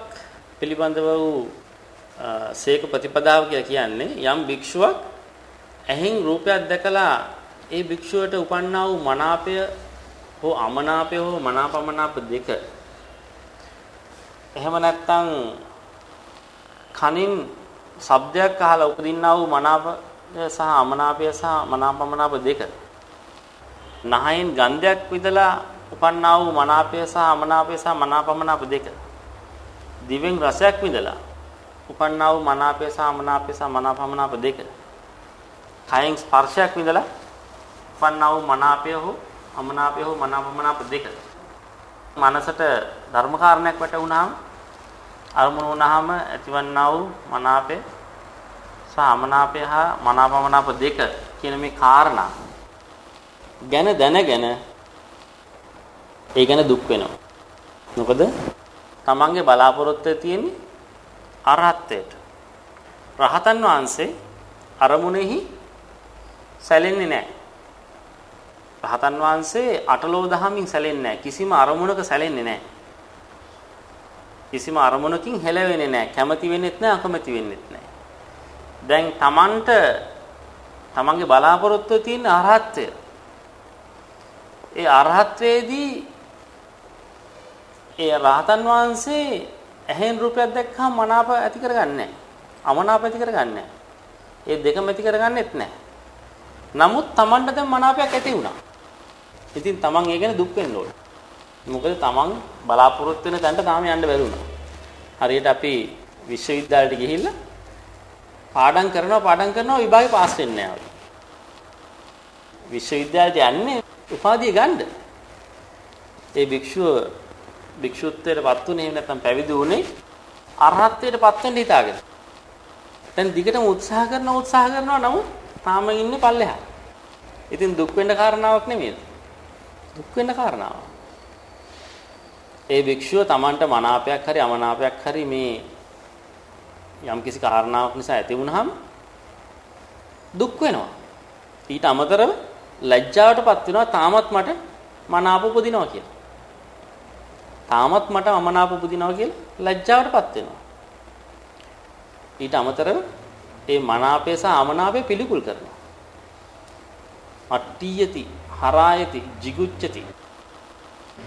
පිළිබඳව වූ සේක ප්‍රතිපදාව කියලා කියන්නේ යම් භික්ෂුවක් ඇහෙන් රූපයක් දැකලා ඒ භික්ෂුවට උපන්නා වූ මනාපය හෝ අමනාපය හෝ මනාපමනාප දෙක. එහෙම නැත්නම් කනින් ශබ්දයක් අහලා උපදින්නා වූ මනාප සහ අමනාපය සහ මනාපමනාප දෙක. නහයෙන් ගන්ධයක් විදලා උපන්නා වූ මනාපය සහ අමනාපය සහ මනාපමනාප දෙක. දිවෙන් රසයක් විදලා උපන්නා වූ මනාපය සහ අමනාපය සහ මනාපමනාප දෙක. කයෙන් ස්පර්ශයක් විදලා උපන්නා වූ මනාපය හෝ අමනාපය හෝ මනාපමනාප දෙක මනසට ධර්ම කාරණයක් වැටුණාම අරමුණු වුණාම ඇතිවන්නා වූ මනාපය සහ අමනාපය හා මනාපමනාප දෙක කියන මේ කාරණා ගැන දැනගෙන ඒ ගැන දුක් වෙනවා. මොකද තමන්ගේ බලාපොරොත්තුව තියෙන්නේ අරහත්ත්වයට. රහතන් වහන්සේ අරමුණෙහි සැලෙන්නේ නැහැ. රහතන් වහන්සේ අටලෝ දහමින් සැලෙන්නේ නැහැ. කිසිම අරමුණක සැලෙන්නේ නැහැ. කිසිම අරමුණකින් හෙලවෙන්නේ නැහැ. කැමති වෙන්නෙත් නැහැ, අකමැති වෙන්නෙත් නැහැ. දැන් Tamanට Tamanගේ බලාපොරොත්තුව තියෙන අරහත්ත්වය. ඒ අරහත්වයේදී ඒ රහතන් වහන්සේ ඇහෙන් රූපයක් දැක්කම මනාප ඇති කරගන්නේ නැහැ. අමනාප ඇති කරගන්නේ නැහැ. ඒ දෙකම ඇති කරගන්නෙත් නැහැ. නමුත් Tamanට දැන් මනාපයක් ඇති වුණා. ඉතින් Taman ඒ ගැන දුක් වෙන්න ඕනේ. මොකද Taman බලාපොරොත්තු වෙන තැනට තාම යන්න බැරි වුණා. හරියට අපි විශ්වවිද්‍යාලයට ගිහිල්ලා පාඩම් කරනවා පාඩම් කරනවා විභාගේ පාස් වෙන්නේ නැහැ. විශ්වවිද්‍යාලයට යන්නේ උපාධිය ගන්න. ඒ භික්ෂුව භික්ෂුත්වයටපත් උනේ එහෙම නැත්නම් පැවිදි වුනේ අරහත්ත්වයටපත් වෙන්න හිතාගෙන. දැන් දිගටම උත්සාහ කරනවා උත්සාහ කරනවා නමුත් තාම ඉන්නේ පල්ලෙහා. ඉතින් දුක් වෙන්න කාරණාවක් නෙමෙයි. දුක් වෙන්න කාරණාව. ඒ භික්ෂුව Tamanට මනාපයක් හරි අමනාපයක් හරි මේ යම්කිසි කාරණාවක් නිසා ඇති වුනහම දුක් වෙනවා. ඊට අමතරව ලැජ්ජාවටපත් වෙනවා තාමත් මට මනාප උපදිනවා කියලා. තාමත් මට අමනාප උපදිනවා කියලා ලැජ්ජාවටපත් වෙනවා. ඊට අමතරව ඒ මනාපය සහ අමනාපය පිළිකුල් කරනවා. අට්ටියති හරායති jigucchati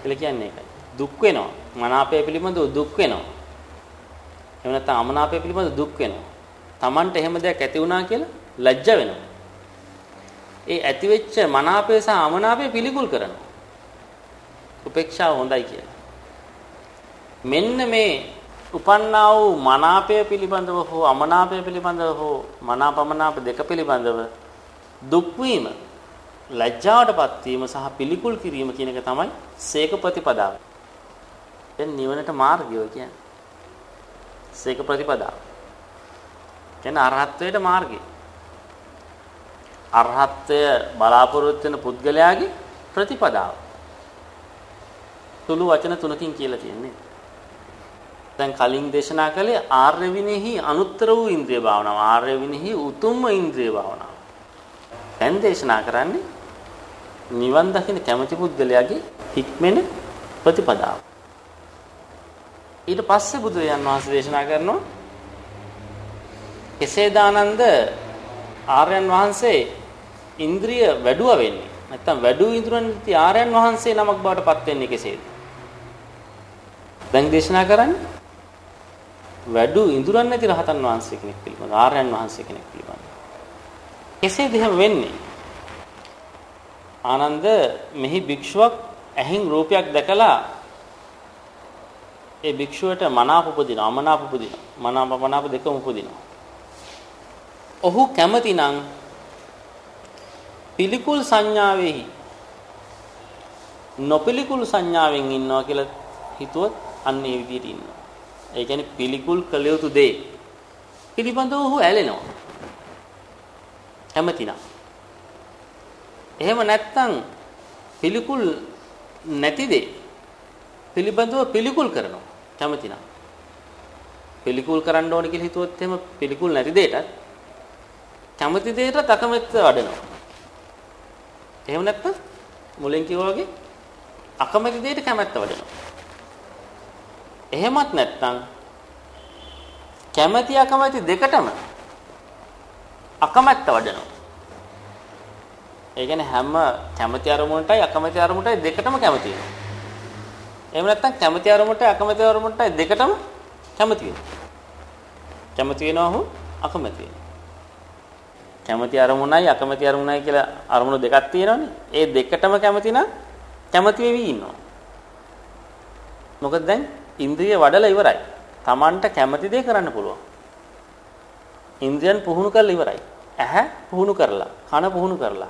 කියලා කියන්නේ ඒකයි. දුක් වෙනවා. මනාපය පිළිබඳව දුක් වෙනවා. එහෙම නැත්නම් අමනාපය පිළිබඳව දුක් වෙනවා. Tamanට එහෙම දෙයක් ඇති වුණා කියලා ලැජ්ජ වෙනවා. ඒ ඇතිවෙච්ච මනාපය සහ අමනාපය පිළිකුල් කරනවා. උපේක්ෂාව හොඳයි කියලා. මෙන්න මේ උපන්නා වූ මනාපය පිළිබඳව හෝ අමනාපය පිළිබඳව හෝ මනාපමනාප දෙක පිළිබඳව දුක් වීම ලැජ්ජාවටපත් වීම සහ පිළිකුල් කිරීම කියන එක තමයි සීක ප්‍රතිපදාව. දැන් නිවනට මාර්ගය කියන්නේ. සීක ප්‍රතිපදාව. කියන්නේ අරහත්ත්වයට මාර්ගය. අරහත්ත්වය බලාපොරොත්තු වෙන පුද්ගලයාගේ ප්‍රතිපදාව. තුළු වචන තුනකින් කියලා තියෙන්නේ. දැන් කලින් දේශනා කළේ ආර්ය විනෙහි අනුත්තර වූ ඉන්ද්‍රිය භාවනාව. ආර්ය විනෙහි උතුම්ම ඉන්ද්‍රිය භාවනාව. දැන් දේශනා කරන්නේ නිවන් දකින්න කැමති පුද්ගලයාගේ හික්මෙන ප්‍රතිපදාව. ඊට පස්සේ බුදුරජාන් වහන්සේ දේශනා කරනවා කෙසේ දානන්ද ආර්යයන් වහන්සේ ඉන්ද්‍රිය වැඩුව වෙන්නේ? නැත්තම් වැඩුව ඉදරන් ආර්යයන් වහන්සේ නමක් බවට පත් වෙන්නේ කෙසේද? දැන් දේශනා කරන්නේ වැඩු ඉඳුරන් නැති රහතන් වහන්සේ කෙනෙක් පිළිබඳ ආර්යයන් වහන්සේ කෙනෙක් පිළිබඳ කෙසේද එහෙම වෙන්නේ? ආනන්ද මෙහි භික්ෂුවක් ඇහින් රූපයක් දැකලා ඒ භික්ෂුවට මනාප උපදිනවා අමනාප උපදිනවා. මනාප මනාප දෙකම උපදිනවා. ඔහු කැමතිනම් පිළිකුල් සංඥාවෙහි නොපිළිකුල් සංඥාවෙන් ඉන්නවා කියලා හිතුවොත් අන්න ඒ විදිහට ඉන්නවා. ඒ කියන්නේ පිළිකුල් කළ යුතු දේ. පිළිබඳව ඔහු ඇලෙනවා. කැමතිනම් එහෙම නැත්නම් පිළිකුල් නැති දේ පිළිබඳව පිළිකුල් කරනවා. කැමති නම්. පිළිකුල් කරන්න ඕනේ කියලා හිතුවොත් එහෙම පිළිකුල් නැති දෙයටත් කැමති දෙයටත් අකමැත්ත වඩනවා. එහෙම නැත්නම් මුලින් කිව්වා වගේ අකමැති දෙයට කැමැත්ත වඩනවා. එහෙමත් නැත්නම් කැමැති අකමැති දෙකටම අකමැත්ත වඩනවා. ඒ කියන්නේ හැම කැමැති අරමුණටයි අකමැති අරමුණටයි දෙකටම කැමති වෙනවා. එහෙම නැත්නම් කැමැති අරමුණටයි අකමැති අරමුණටයි දෙකටම කැමති වෙනවා. කැමති වෙනවා හෝ අකමැති වෙනවා. කැමති අරමුණයි අකමැති අරමුණයි කියලා අරමුණු දෙකක් තියෙනවනේ. ඒ දෙකටම කැමති නම් කැමති වෙවි ඉන්නවා. මොකද දැන් ඉන්ද්‍රිය වඩලා ඉවරයි. Tamanට කැමති දේ කරන්න පුළුවන්. ඉන්ද්‍රියන් පුහුණු කරලා ඉවරයි. ඇහැ පුහුණු කරලා, කන පුහුණු කරලා,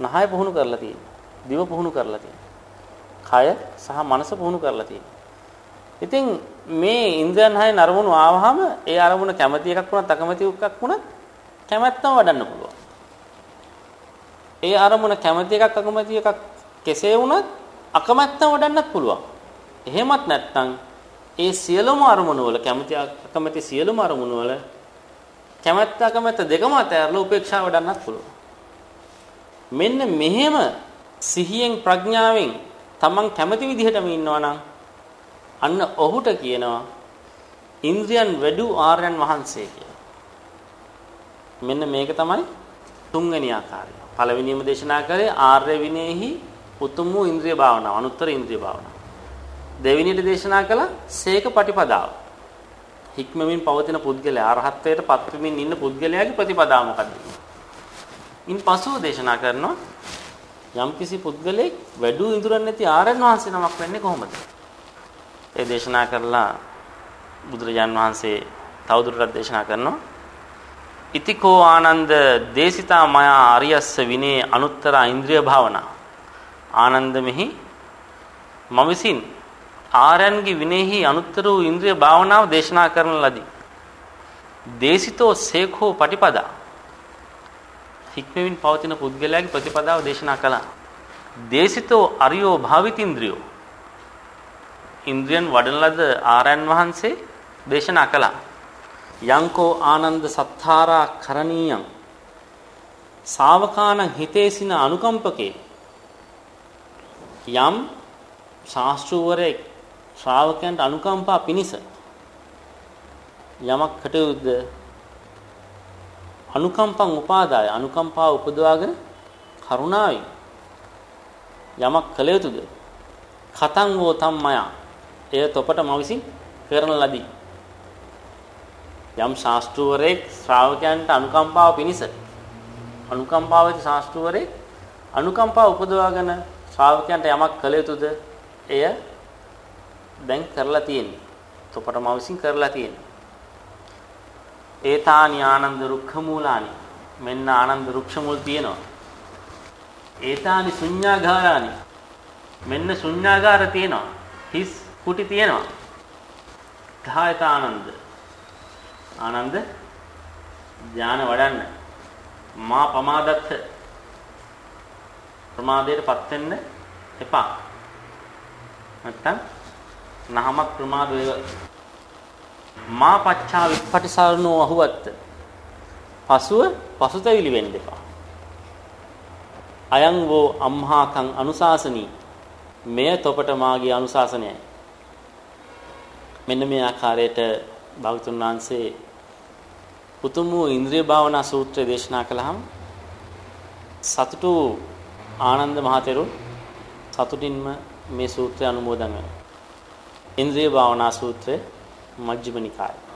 නහය පුහුණු කරලා තියෙනවා. දිව පුහුණු කරලා තියෙනවා. කය සහ මනස පුහුණු කරලා තියෙනවා. ඉතින් මේ ඉන්ද්‍රයන් හය නරමුණු ආවහම ඒ අරමුණ කැමති එකක් වුණත් අකමැති එකක් වුණත් කැමැත්තම වඩන්න පුළුවන්. ඒ අරමුණ කැමති එකක් අකමැති එකක් කෙසේ වුණත් අකමැත්තම වඩන්නත් පුළුවන්. එහෙමත් නැත්නම් ඒ සියලුම අරමුණු වල කැමති අකමැති සියලුම අරමුණු වල කැමැත්ත අකමැත්ත දෙකම අතහැරලා උපේක්ෂාව වඩන්නත් පුළුවන්. මෙන්න මෙහෙම සිහියෙන් ප්‍රඥාවෙන් තමන් කැමති විදිහටම ඉන්නවා නම් අන්න ඔහුට කියනවා ඉන්ද්‍රියන් වැඩි ආර්යයන් වහන්සේ කියලා. මෙන්න මේක තමයි තුන්වෙනි ආකාරය. පළවෙනියම දේශනා කරේ ආර්ය විනේහි උතුම් වූ ඉන්ද්‍රිය භාවනාව, අනුත්තර ඉන්ද්‍රිය භාවනාව. දෙවෙනියට දේශනා කළ සේක පටිපදාව. හික්මමින් පවතින පුද්ගලයා අරහත්ත්වයට පත්වමින් ඉන්න පුද්ගලයාගේ ප්‍රතිපදාව මොකක්ද? ඉන් පසුව දේශනා කරනවා යම්කිසි පුද්ගලෙක් වැඩි ඉඳුරන් නැති ආරයන් වහන්සේ නමක් වෙන්නේ කොහොමද? ඒ දේශනා කරලා බුදුරජාන් වහන්සේ තවදුරටත් දේශනා කරනවා. ඉතිකෝ ආනන්ද දේශිතා මයා අරියස්ස විනේ අනුත්තර ඉන්ද්‍රිය භාවනා. ආනන්ද මෙහි මම විසින් ආරයන්ගේ විනේහි අනුත්තර වූ ඉන්ද්‍රිය භාවනාව දේශනා කරන ලදී. දේශිතෝ සේඛෝ පටිපදා. හික්මෙමින් පවතින පුද්ගලයාගේ ප්‍රතිපදාව දේශනා කළා. දේශිතෝ අරියෝ භාවිතින්ද්‍රියෝ. ඉන්ද්‍රියන් වඩන ලද ආරයන් වහන්සේ දේශනා කළා. යංකෝ ආනන්ද සත්තාරා කරණීයං. ශාවකාන හිතේසින අනුකම්පකේ. යම් ශාස්ත්‍රවරේ ශ්‍රාවකයන්ට අනුකම්පා පිනිස යමක් කටයුත්ද අනුකම්පං උපාදාය අනුකම්පාව උපදවාගෙන කරුණාවෙන් යමක් කළ යුතුද කතං වෝ තම්මයා එය තොපට මව විසින් කරන ලදී. යම් ශාස්ත්‍රවරයෙක් ශ්‍රාවකයන්ට අනුකම්පාව පිණිස අනුකම්පාවෙත් ශාස්ත්‍රවරයෙක් අනුකම්පාව උපදවාගෙන ශ්‍රාවකයන්ට යමක් කළ යුතුද එය දැන් කරලා තියෙන්නේ. තොපට මව විසින් කරලා තියෙන්නේ. ඒතානි ආනන්ද රුක්ඛ මූලානි මෙන්න ආනන්ද රුක්ෂ මුල් තියෙනවා. ඒතානි ශුඤ්ඤාගාරානි මෙන්න ශුඤ්ඤාගාර තියෙනවා. හිස් කුටි තියෙනවා. ගායත ආනන්ද. ආනන්ද ඥාන වඩන්න. මා පමාදත්ත ප්‍රමාදයටපත් වෙන්න එපා. නැත්තම් නහමක් ප්‍රමාද වේව. මා පච්චා විපටිසරණෝ අහුවත්. පසුව පසුතැවිලි වෙන්න එපා. අයං වෝ අම්හාකං අනුශාසනී මෙය තොපට මාගේ අනුශාසනයයි. මෙන්න මේ ආකාරයට භාගතුන් වහන්සේ උතුම් වූ ඉන්ද්‍රිය භාවනා සූත්‍රය දේශනා කළාම සතුටු ආනන්ද මහතෙරුන් සතුටින්ම මේ සූත්‍රය අනුමෝදන් වෙනවා. ඉන්ද්‍රිය භාවනා සූත්‍රය මජ්ක්‍ධිම නිකායේ